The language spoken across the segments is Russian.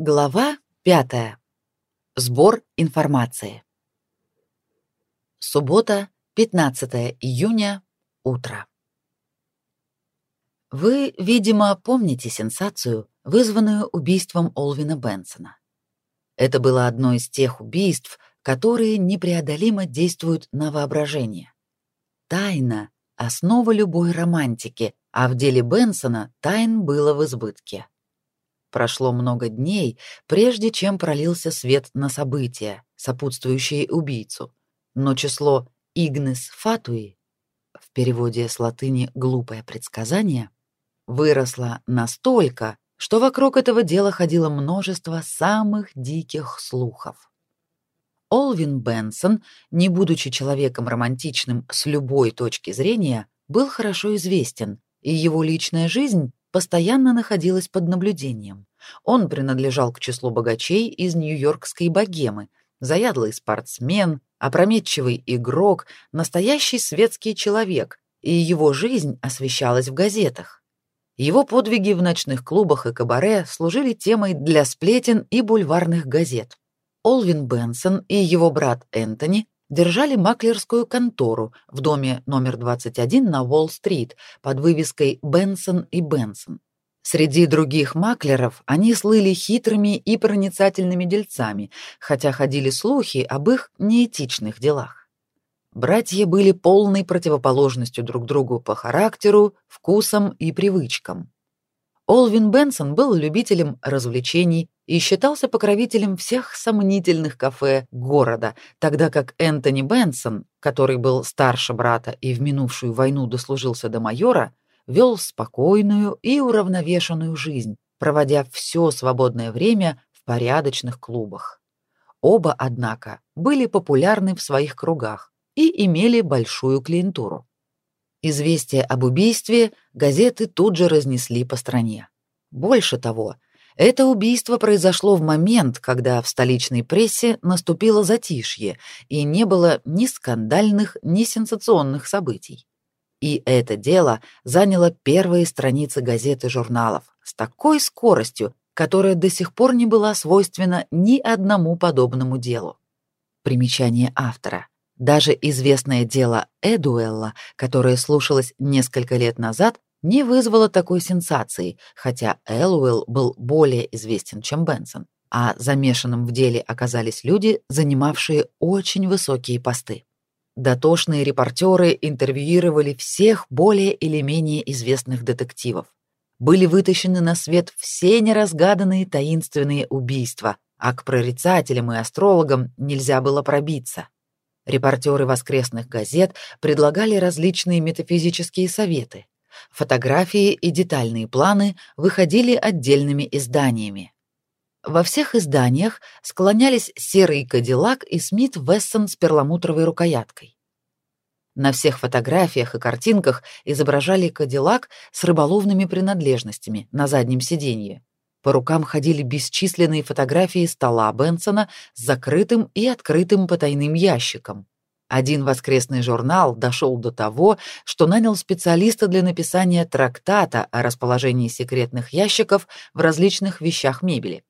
Глава пятая. Сбор информации. Суббота, 15 июня, утро. Вы, видимо, помните сенсацию, вызванную убийством Олвина Бенсона. Это было одно из тех убийств, которые непреодолимо действуют на воображение. Тайна — основа любой романтики, а в деле Бенсона тайн было в избытке. Прошло много дней, прежде чем пролился свет на события, сопутствующие убийцу, но число «игнес фатуи» в переводе с латыни «глупое предсказание» выросло настолько, что вокруг этого дела ходило множество самых диких слухов. Олвин Бенсон, не будучи человеком романтичным с любой точки зрения, был хорошо известен, и его личная жизнь постоянно находилась под наблюдением. Он принадлежал к числу богачей из нью-йоркской богемы, заядлый спортсмен, опрометчивый игрок, настоящий светский человек, и его жизнь освещалась в газетах. Его подвиги в ночных клубах и кабаре служили темой для сплетен и бульварных газет. Олвин Бенсон и его брат Энтони держали маклерскую контору в доме номер 21 на Уолл-стрит под вывеской Бенсон и Бенсон. Среди других маклеров они слыли хитрыми и проницательными дельцами, хотя ходили слухи об их неэтичных делах. Братья были полной противоположностью друг другу по характеру, вкусам и привычкам. Олвин Бенсон был любителем развлечений и считался покровителем всех сомнительных кафе города, тогда как Энтони Бенсон, который был старше брата и в минувшую войну дослужился до майора, вел спокойную и уравновешенную жизнь, проводя все свободное время в порядочных клубах. Оба, однако, были популярны в своих кругах и имели большую клиентуру. Известие об убийстве газеты тут же разнесли по стране. Больше того, это убийство произошло в момент, когда в столичной прессе наступило затишье и не было ни скандальных, ни сенсационных событий. И это дело заняло первые страницы газет и журналов с такой скоростью, которая до сих пор не была свойственна ни одному подобному делу. Примечание автора. Даже известное дело Эдуэлла, которое слушалось несколько лет назад, не вызвало такой сенсации, хотя Элуэлл был более известен, чем Бенсон, а замешанным в деле оказались люди, занимавшие очень высокие посты. Дотошные репортеры интервьюировали всех более или менее известных детективов. Были вытащены на свет все неразгаданные таинственные убийства, а к прорицателям и астрологам нельзя было пробиться. Репортеры воскресных газет предлагали различные метафизические советы. Фотографии и детальные планы выходили отдельными изданиями. Во всех изданиях склонялись серый Кадиллак и Смит Вессон с перламутровой рукояткой. На всех фотографиях и картинках изображали Кадиллак с рыболовными принадлежностями на заднем сиденье. По рукам ходили бесчисленные фотографии стола Бенсона с закрытым и открытым потайным ящиком. Один воскресный журнал дошел до того, что нанял специалиста для написания трактата о расположении секретных ящиков в различных вещах мебели.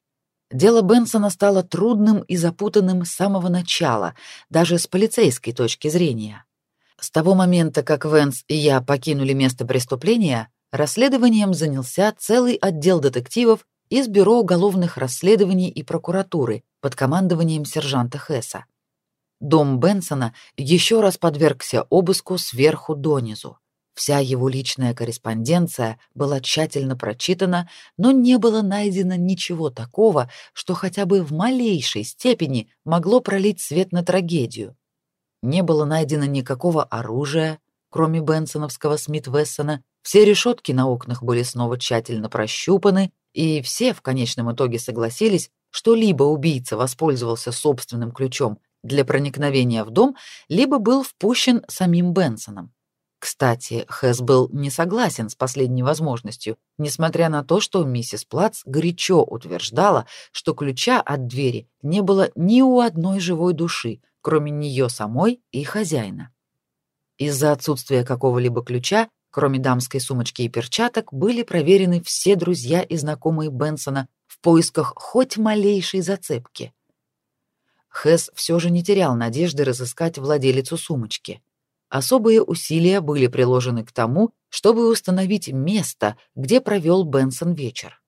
Дело Бенсона стало трудным и запутанным с самого начала, даже с полицейской точки зрения. С того момента, как Венс и я покинули место преступления, расследованием занялся целый отдел детективов из Бюро уголовных расследований и прокуратуры под командованием сержанта Хесса. Дом Бенсона еще раз подвергся обыску сверху донизу. Вся его личная корреспонденция была тщательно прочитана, но не было найдено ничего такого, что хотя бы в малейшей степени могло пролить свет на трагедию. Не было найдено никакого оружия, кроме бенсоновского Смит-Вессона, все решетки на окнах были снова тщательно прощупаны, и все в конечном итоге согласились, что либо убийца воспользовался собственным ключом для проникновения в дом, либо был впущен самим Бенсоном. Кстати, Хэс был не согласен с последней возможностью, несмотря на то, что миссис Плац горячо утверждала, что ключа от двери не было ни у одной живой души, кроме нее самой и хозяина. Из-за отсутствия какого-либо ключа Кроме дамской сумочки и перчаток, были проверены все друзья и знакомые Бенсона, в поисках хоть малейшей зацепки. Хэс все же не терял надежды разыскать владелицу сумочки. Особые усилия были приложены к тому, чтобы установить место, где провел Бенсон вечер.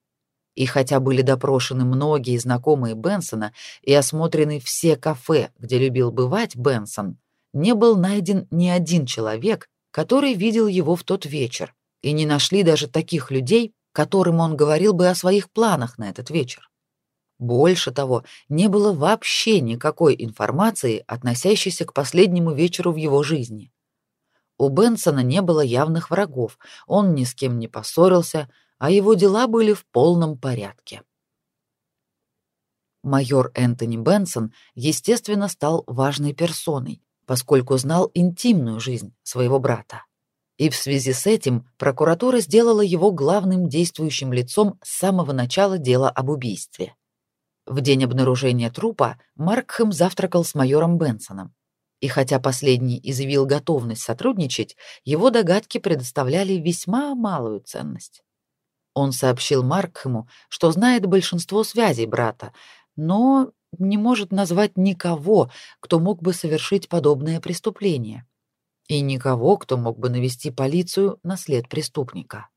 И хотя были допрошены многие знакомые Бенсона и осмотрены все кафе, где любил бывать Бенсон, не был найден ни один человек, который видел его в тот вечер, и не нашли даже таких людей, которым он говорил бы о своих планах на этот вечер. Больше того, не было вообще никакой информации, относящейся к последнему вечеру в его жизни. У Бенсона не было явных врагов, он ни с кем не поссорился, а его дела были в полном порядке. Майор Энтони Бенсон, естественно, стал важной персоной, поскольку знал интимную жизнь своего брата. И в связи с этим прокуратура сделала его главным действующим лицом с самого начала дела об убийстве. В день обнаружения трупа Маркхэм завтракал с майором Бенсоном. И хотя последний изъявил готовность сотрудничать, его догадки предоставляли весьма малую ценность. Он сообщил Маркхэму, что знает большинство связей брата, но не может назвать никого, кто мог бы совершить подобное преступление, и никого, кто мог бы навести полицию на след преступника.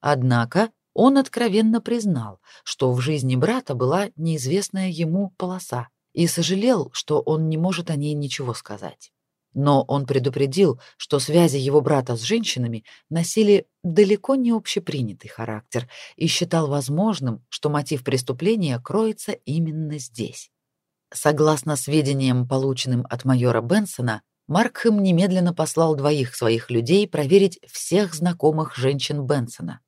Однако он откровенно признал, что в жизни брата была неизвестная ему полоса, и сожалел, что он не может о ней ничего сказать но он предупредил, что связи его брата с женщинами носили далеко не общепринятый характер и считал возможным, что мотив преступления кроется именно здесь. Согласно сведениям, полученным от майора Бенсона, Маркхэм немедленно послал двоих своих людей проверить всех знакомых женщин Бенсона.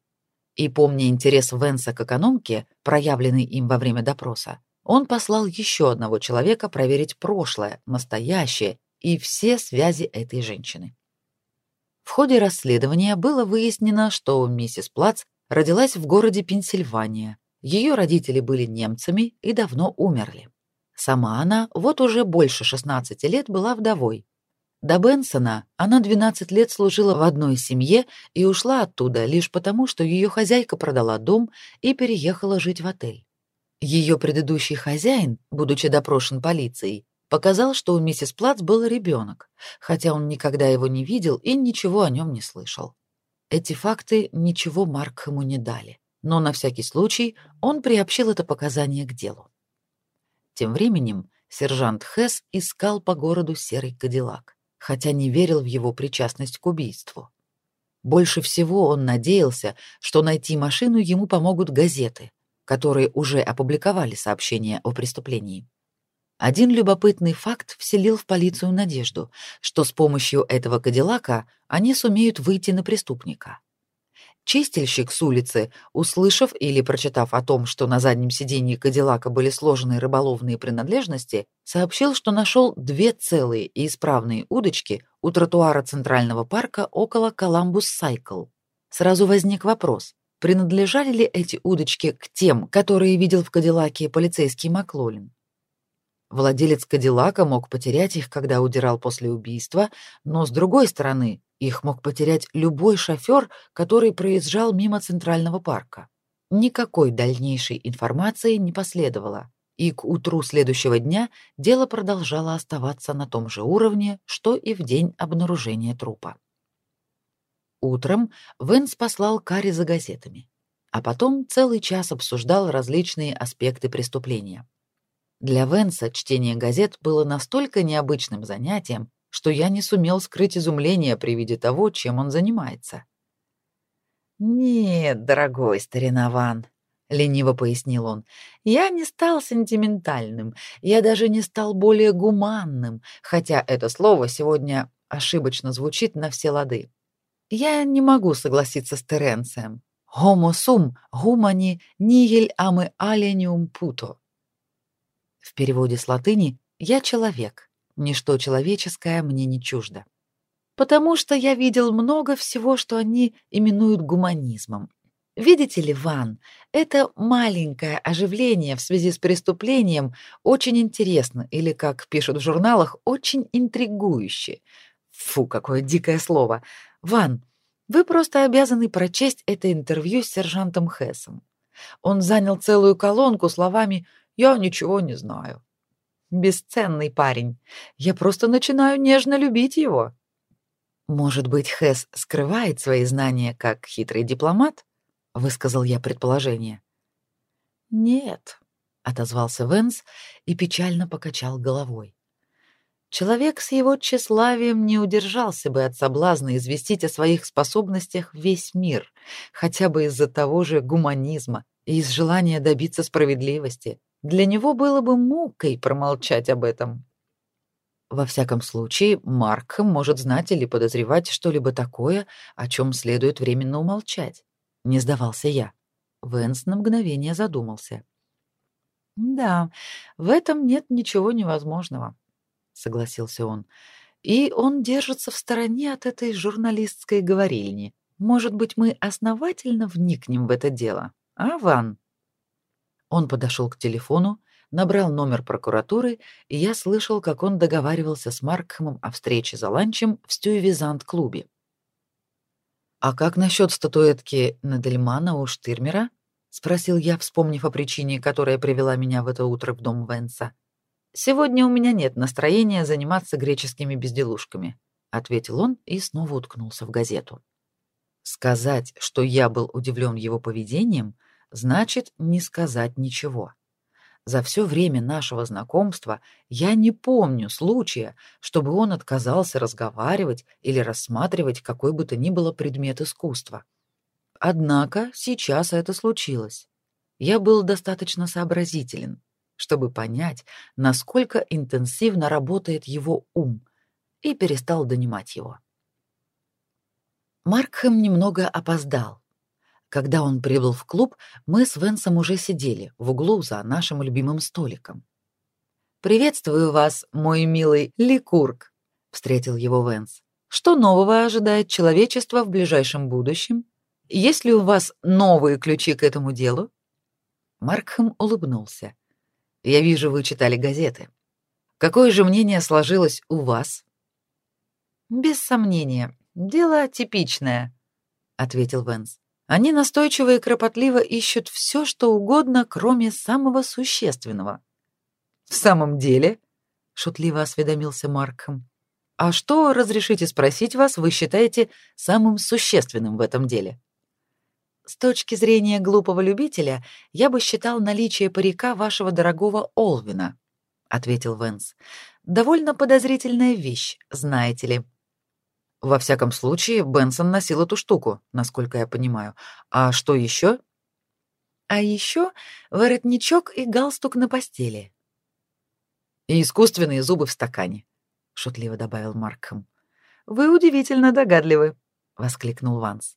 И помня интерес Венса к экономке, проявленный им во время допроса, он послал еще одного человека проверить прошлое, настоящее и все связи этой женщины. В ходе расследования было выяснено, что миссис Плац родилась в городе Пенсильвания. Ее родители были немцами и давно умерли. Сама она вот уже больше 16 лет была вдовой. До Бенсона она 12 лет служила в одной семье и ушла оттуда лишь потому, что ее хозяйка продала дом и переехала жить в отель. Ее предыдущий хозяин, будучи допрошен полицией, показал, что у миссис Плац был ребенок, хотя он никогда его не видел и ничего о нем не слышал. Эти факты ничего Маркхэму не дали, но на всякий случай он приобщил это показание к делу. Тем временем сержант Хесс искал по городу серый кадиллак, хотя не верил в его причастность к убийству. Больше всего он надеялся, что найти машину ему помогут газеты, которые уже опубликовали сообщение о преступлении. Один любопытный факт вселил в полицию надежду, что с помощью этого кадиллака они сумеют выйти на преступника. Чистильщик с улицы, услышав или прочитав о том, что на заднем сиденье кадиллака были сложены рыболовные принадлежности, сообщил, что нашел две целые и исправные удочки у тротуара Центрального парка около Коламбус Сайкл. Сразу возник вопрос, принадлежали ли эти удочки к тем, которые видел в кадиллаке полицейский Маклолин. Владелец Кадиллака мог потерять их, когда удирал после убийства, но с другой стороны, их мог потерять любой шофер, который проезжал мимо Центрального парка. Никакой дальнейшей информации не последовало, и к утру следующего дня дело продолжало оставаться на том же уровне, что и в день обнаружения трупа. Утром Венс послал Карри за газетами, а потом целый час обсуждал различные аспекты преступления. Для Венса чтение газет было настолько необычным занятием, что я не сумел скрыть изумление при виде того, чем он занимается. «Нет, дорогой старинован», — лениво пояснил он, — «я не стал сентиментальным, я даже не стал более гуманным, хотя это слово сегодня ошибочно звучит на все лады. Я не могу согласиться с Теренцием. «Homo sum humani nihil ame alienium puto». В переводе с латыни «я человек, ничто человеческое мне не чуждо». Потому что я видел много всего, что они именуют гуманизмом. Видите ли, Ван, это маленькое оживление в связи с преступлением очень интересно или, как пишут в журналах, очень интригующе. Фу, какое дикое слово. Ван, вы просто обязаны прочесть это интервью с сержантом Хессом. Он занял целую колонку словами «Я ничего не знаю». Бесценный парень. Я просто начинаю нежно любить его. Может быть, Хэс скрывает свои знания как хитрый дипломат? Высказал я предположение. Нет, отозвался Венс и печально покачал головой. Человек с его тщеславием не удержался бы от соблазна известить о своих способностях весь мир, хотя бы из-за того же гуманизма и из желания добиться справедливости. Для него было бы мукой промолчать об этом. Во всяком случае, Марк может знать или подозревать что-либо такое, о чем следует временно умолчать. Не сдавался я. Венс на мгновение задумался. Да, в этом нет ничего невозможного, согласился он. И он держится в стороне от этой журналистской говорильни. Может быть, мы основательно вникнем в это дело, а, Ван? Он подошел к телефону, набрал номер прокуратуры, и я слышал, как он договаривался с Маркхэмом о встрече за ланчем в Стюевизант-клубе. «А как насчет статуэтки Надельмана у Штырмера?» — спросил я, вспомнив о причине, которая привела меня в это утро в дом Венса. «Сегодня у меня нет настроения заниматься греческими безделушками», — ответил он и снова уткнулся в газету. Сказать, что я был удивлен его поведением, значит не сказать ничего. За все время нашего знакомства я не помню случая, чтобы он отказался разговаривать или рассматривать какой бы то ни было предмет искусства. Однако сейчас это случилось. Я был достаточно сообразителен, чтобы понять, насколько интенсивно работает его ум, и перестал донимать его. Маркхэм немного опоздал, когда он прибыл в клуб, мы с Венсом уже сидели в углу за нашим любимым столиком. «Приветствую вас, мой милый Ликург», — встретил его Венс. «Что нового ожидает человечество в ближайшем будущем? Есть ли у вас новые ключи к этому делу?» Маркхэм улыбнулся. «Я вижу, вы читали газеты. Какое же мнение сложилось у вас?» «Без сомнения, дело типичное», — ответил Венс. Они настойчиво и кропотливо ищут все, что угодно, кроме самого существенного. «В самом деле?» — шутливо осведомился Маркхэм. «А что, разрешите спросить вас, вы считаете самым существенным в этом деле?» «С точки зрения глупого любителя, я бы считал наличие парика вашего дорогого Олвина», — ответил Венс. «Довольно подозрительная вещь, знаете ли». Во всяком случае, Бенсон носил эту штуку, насколько я понимаю. А что еще? А еще воротничок и галстук на постели. И искусственные зубы в стакане, шутливо добавил Маркхэм. Вы удивительно догадливы, воскликнул Ванс.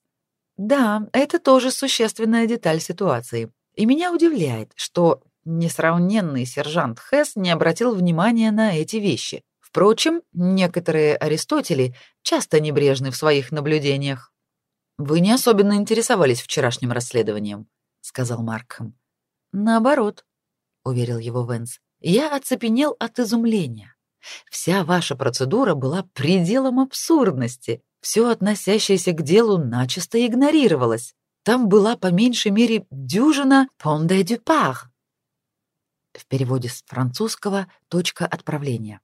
Да, это тоже существенная деталь ситуации. И меня удивляет, что несравненный сержант Хэс не обратил внимания на эти вещи. Впрочем, некоторые аристотели часто небрежны в своих наблюдениях. Вы не особенно интересовались вчерашним расследованием, сказал Маркхэм. Наоборот, уверил его Венс. Я оцепенел от изумления. Вся ваша процедура была пределом абсурдности. Все относящееся к делу начисто игнорировалось. Там была по меньшей мере дюжина «понде дю пар». В переводе с французского «точка отправления»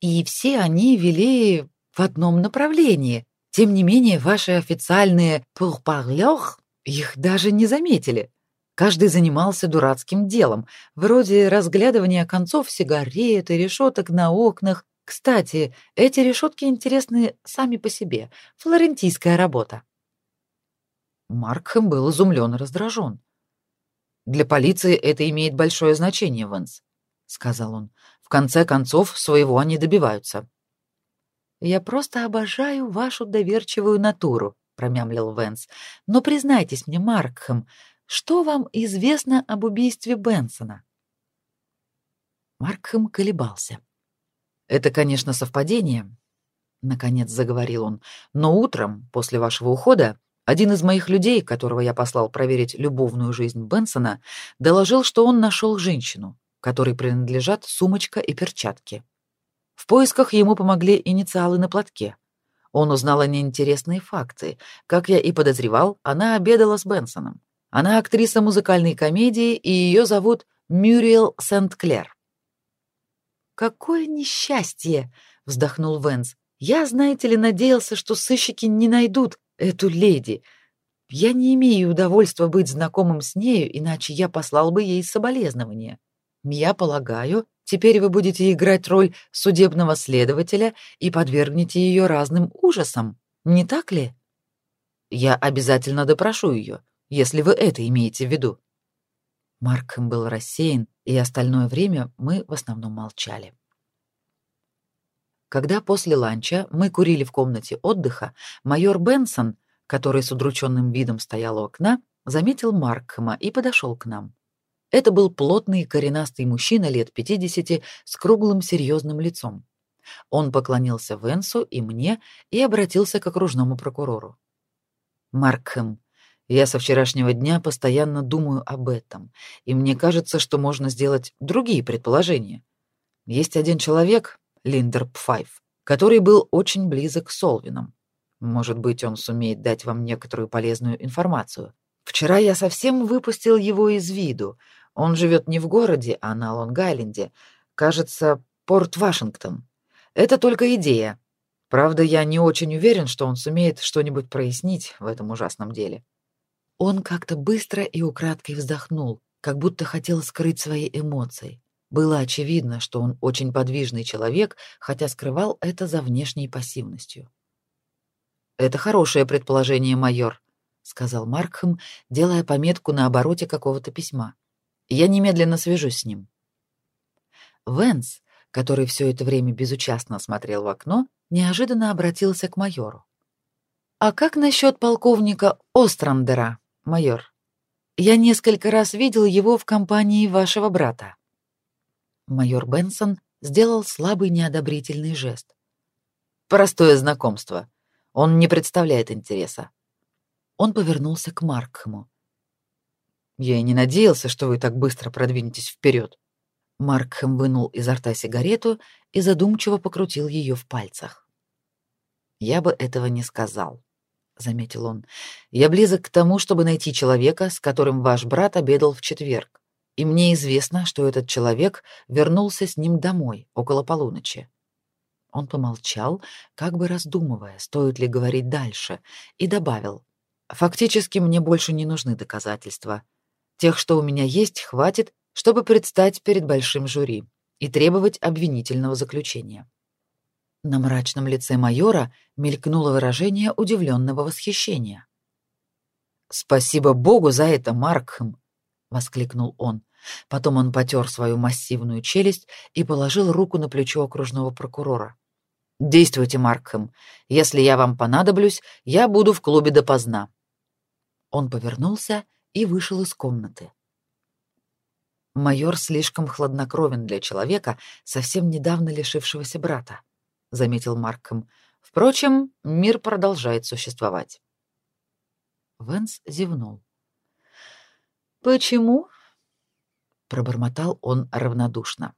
и все они вели в одном направлении. Тем не менее, ваши официальные «pourparleurs» их даже не заметили. Каждый занимался дурацким делом, вроде разглядывания концов сигарет и решеток на окнах. Кстати, эти решетки интересны сами по себе. Флорентийская работа. Маркхэм был изумлен и раздражен. «Для полиции это имеет большое значение, Венс», — сказал он. В конце концов, своего они добиваются. Я просто обожаю вашу доверчивую натуру, промямлил Венс. Но признайтесь мне, Маркхэм, что вам известно об убийстве Бенсона? Маркхэм колебался. Это, конечно, совпадение, наконец заговорил он. Но утром, после вашего ухода, один из моих людей, которого я послал проверить любовную жизнь Бенсона, доложил, что он нашел женщину, которой принадлежат сумочка и перчатки. В поисках ему помогли инициалы на платке. Он узнал о ней интересные факты. Как я и подозревал, она обедала с Бенсоном. Она актриса музыкальной комедии, и ее зовут Мюриел Сент-Клер. «Какое несчастье!» — вздохнул Венс. «Я, знаете ли, надеялся, что сыщики не найдут эту леди. Я не имею удовольствия быть знакомым с нею, иначе я послал бы ей соболезнования. Я полагаю, теперь вы будете играть роль судебного следователя и подвергнете ее разным ужасам, не так ли? Я обязательно допрошу ее, если вы это имеете в виду. Маркхэм был рассеян, и остальное время мы в основном молчали. Когда после ланча мы курили в комнате отдыха, майор Бенсон, который с удрученным видом стоял у окна, заметил Маркхэма и подошел к нам. Это был плотный коренастый мужчина лет 50 с круглым серьезным лицом. Он поклонился Венсу и мне и обратился к окружному прокурору. «Маркхэм, я со вчерашнего дня постоянно думаю об этом, и мне кажется, что можно сделать другие предположения. Есть один человек, Линдер Пфайф, который был очень близок с Солвином. Может быть, он сумеет дать вам некоторую полезную информацию. Вчера я совсем выпустил его из виду. Он живет не в городе, а на Лонг-Айленде. Кажется, Порт Вашингтон. Это только идея. Правда, я не очень уверен, что он сумеет что-нибудь прояснить в этом ужасном деле. Он как-то быстро и украдкой вздохнул, как будто хотел скрыть свои эмоции. Было очевидно, что он очень подвижный человек, хотя скрывал это за внешней пассивностью. «Это хорошее предположение, майор», — сказал Маркхэм, делая пометку на обороте какого-то письма. «Я немедленно свяжусь с ним». Венс, который все это время безучастно смотрел в окно, неожиданно обратился к майору. «А как насчет полковника Острандера?» майор. Я несколько раз видел его в компании вашего брата. Майор Бенсон сделал слабый неодобрительный жест. Простое знакомство. Он не представляет интереса. Он повернулся к Маркхэму. Я и не надеялся, что вы так быстро продвинетесь вперед. Маркхэм вынул изо рта сигарету и задумчиво покрутил ее в пальцах. Я бы этого не сказал заметил он. Я близок к тому, чтобы найти человека, с которым ваш брат обедал в четверг. И мне известно, что этот человек вернулся с ним домой около полуночи. Он помолчал, как бы раздумывая, стоит ли говорить дальше, и добавил: "Фактически мне больше не нужны доказательства. Тех, что у меня есть, хватит, чтобы предстать перед большим жюри и требовать обвинительного заключения. На мрачном лице майора мелькнуло выражение удивленного восхищения. «Спасибо Богу за это, Маркхэм!» — воскликнул он. Потом он потер свою массивную челюсть и положил руку на плечо окружного прокурора. «Действуйте, Маркхэм. Если я вам понадоблюсь, я буду в клубе допоздна». Он повернулся и вышел из комнаты. Майор слишком хладнокровен для человека, совсем недавно лишившегося брата заметил Марком. Впрочем, мир продолжает существовать. Венс зевнул. Почему? пробормотал он равнодушно.